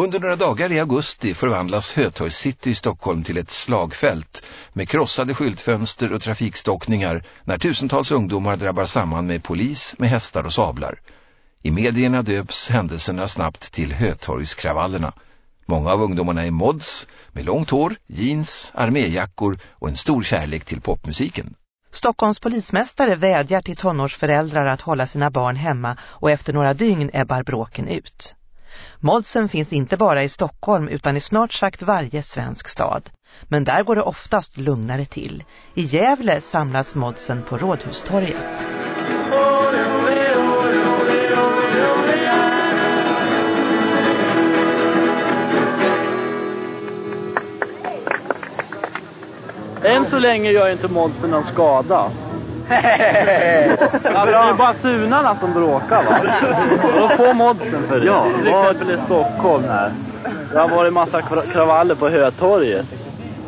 Under några dagar i augusti förvandlas Hötorgs city i Stockholm till ett slagfält med krossade skyltfönster och trafikstockningar när tusentals ungdomar drabbar samman med polis med hästar och sablar. I medierna döps händelserna snabbt till Hötorgskravallerna. Många av ungdomarna är mods med långt hår, jeans, arméjackor och en stor kärlek till popmusiken. Stockholms polismästare vädjar till tonårsföräldrar att hålla sina barn hemma och efter några dygn ebbar bråken ut. Modsen finns inte bara i Stockholm utan i snart sagt varje svensk stad. Men där går det oftast lugnare till. I Gävle samlas modsen på Rådhustorget. Än så länge gör inte modsen någon skada ja, det är bara sunarna som bråkar va? Då får modsen för det. Ja, Till exempel i Stockholm här. Det har varit massa kravaller på Hötorget.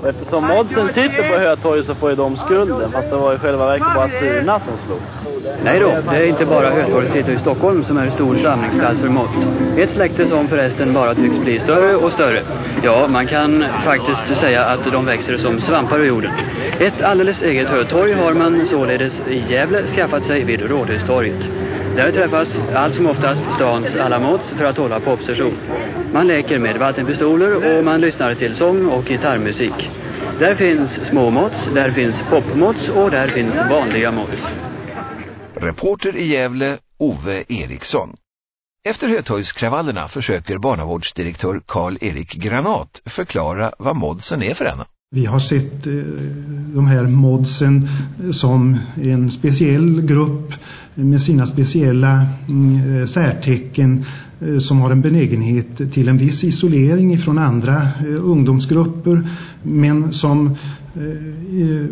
Och eftersom modsen sitter på Hötorget så får ju de skulden. Fast det var i själva verket bara Suna som slog. Nej då, det är inte bara Hötorget City i Stockholm som är en stor samlingsplats för mods. Ett släkte som förresten bara tycks bli större och större. Ja, man kan faktiskt säga att de växer som svampar ur jorden. Ett alldeles eget hötorg har man således i Gävle skaffat sig vid Rådhustorget. Där träffas allt som oftast stans alla mods för att hålla popsession. Man leker med vattenpistoler och man lyssnar till sång och gitarrmusik. Där finns små mods, där finns popmods och där finns vanliga mods. Reporter i Gävle, Ove Eriksson. Efter Hötorgskravallerna försöker barnavårdsdirektör Karl-Erik Granat förklara vad modsen är för henne. Vi har sett eh, de här modsen som en speciell grupp med sina speciella mm, eh, särtecken eh, som har en benägenhet till en viss isolering från andra eh, ungdomsgrupper men som eh, eh,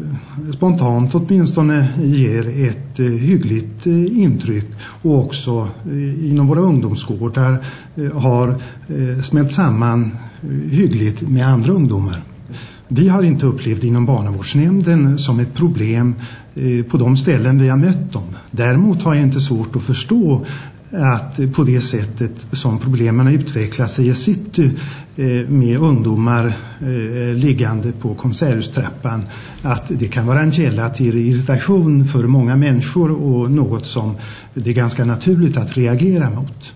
spontant åtminstone ger ett hyggligt intryck och också inom våra ungdomsgårdar har smält samman hyggligt med andra ungdomar. Vi har inte upplevt inom barnavårdsnämnden som ett problem eh, på de ställen vi har mött dem. Däremot har jag inte svårt att förstå att på det sättet som problemen utvecklar sig i city eh, med ungdomar eh, liggande på konserthustrappan att det kan vara en källa till irritation för många människor och något som det är ganska naturligt att reagera mot.